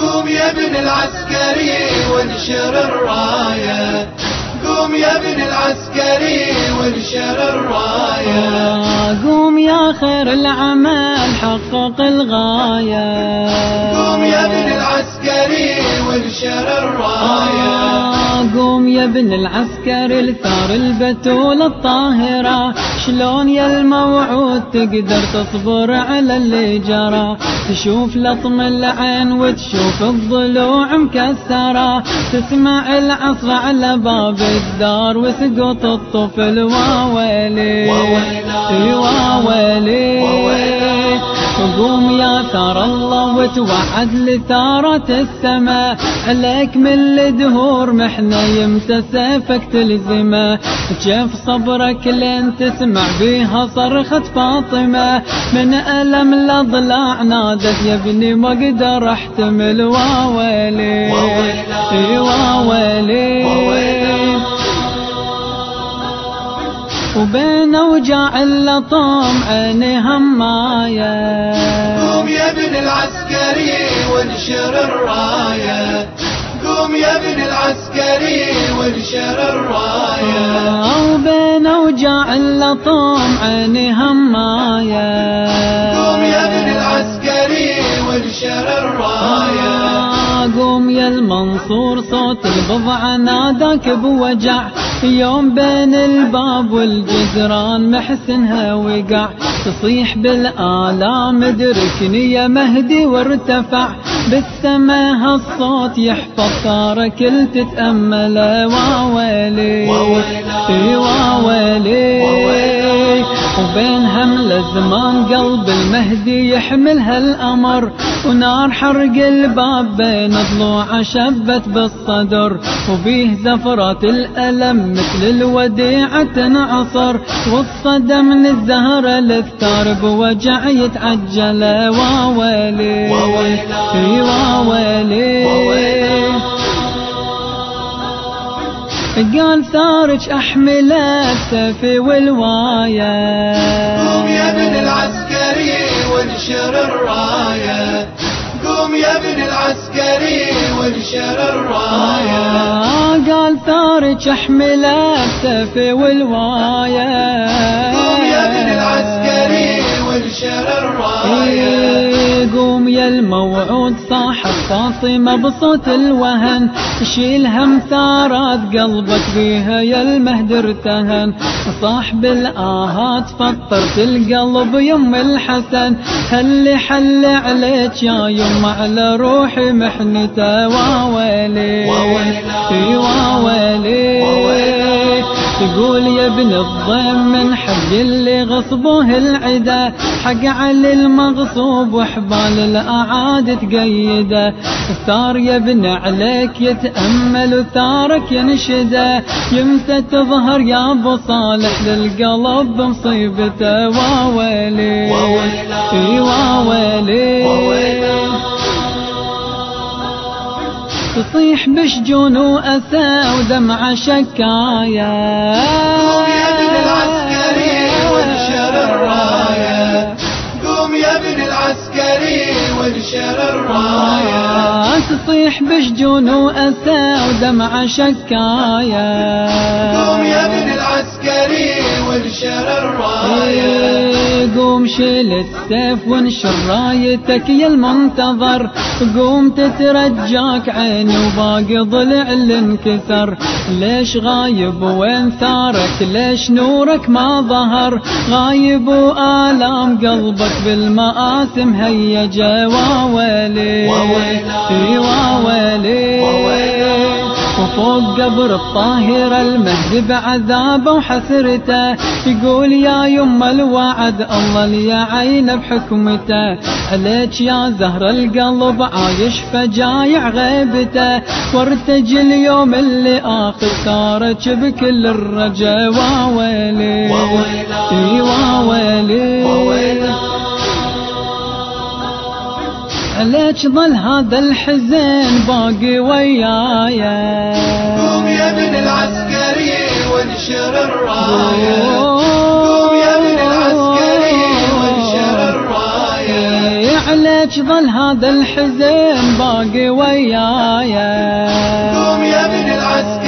قوم يا ابن العسكري وانشر الراية. قوم يا ابن العسكري وانشر الراية. قوم يا خير العمل حقق الغاية. قوم يا ابن العسكري وانشر الراية. قوم يا ابن العسكر الثار البتول الطاهرة. شلون يا الموعود تقدر تصبر على اللي جرى؟ تشوف لطم العين وتشوف الضلوع مكسرة. تسمع العصر على باب الدار وسقط الطفل واويلي واويلي. قوم يا ثار الله وتوعد لثارة السماء. عليك من الدهور محنة يمسى سيفك تلزمه كيف صبرك لين تسمع بيها صرخة فاطمة. من ألم الأضلاع نادت يا ابني ما أقدر احتمل واويلي واويلي وبين اوجاع اللطم عيني هماية. قوم يا ابن العسكري وانشر الراية. قوم يا ابن العسكري وانشر الراية. وبين اوجاع اللطم عيني هماية. قوم يا ابن العسكري وانشر الراية. قوم يا المنصور صوت البضعة ناداك بوجع. يوم بين الباب والجدران محسنها وقع. تصيح بالآلام ادركني يا مهدي وارتفع. بالسما هالصوت يحفظ ثارك تتأمل. واويلي. واويلي. وبين همل الزمان قلب المهدي يحمل هالأمر ونار حرق الباب بين ضلوع شبت بالصدر وبيه زفرة الألم مثل الوديعة تنعصر. والصدى من الزهرة للثار بوجع يتعجل. واويلي واويلي قال ثارج احملك سيفي والواية. قوم يا ابن العسكري وانشر الراية. قوم يا ابن العسكري وانشر الراية. قال ثارج احملك سيفي والواية. الراية. قوم يا الموعود صاحب فاطمة بصوت الوهن. شيل هم ثارات قلبك بيها يا المهد ارتهن. صاحب الآهات فطرت القلب يم الحسن. هل حل عليك يا يم على روحي محنتة؟ واويلي. واويلي. تقول يا ابن الضيم من حق اللي غصبوه العدا. حق على المغصوب وحبال الأعاد تقيده الثار يا ابن عليك يتأمل وثارك ينشده يمتى تظهر يا أبو صالح للقلب مصيبته واويلي تصيح بشجون وأسى ودمع شكاية قوم يا ابن العسكري وانشر الراية قوم يا ابن العسكري وانشر الراية تصيح بشجون وأسى ودمع شكاية قوم يا ابن العسكري وانشر الراية قوم شيل السيف وانشر رايتك يا المنتظر. قوم تترجاك عيني وباقي ضلع اللي انكسر ليش غايب وين ثارك؟ ليش نورك ما ظهر؟ غايب وآلام قلبك بالمآسم هيجة واويلي. واويلي. وفوق قبر الطاهرة المهد بعذابه وحسرته. يقول يا يم الوعد الله لي عين بحكمته. عليك يا زهر القلب عايش فجايع غيبته. وارتجي اليوم اللي اخذ ثارك بكل الرجا واويلي واويلي عليك ظل هذا الحزن باقي ويايا قوم يا ابن العسكري وانشر الراية قوم يا ابن العسكري وانشر الراية ليش ظل هذا الحزن باقي وياي؟ قوم يا ابن العسكري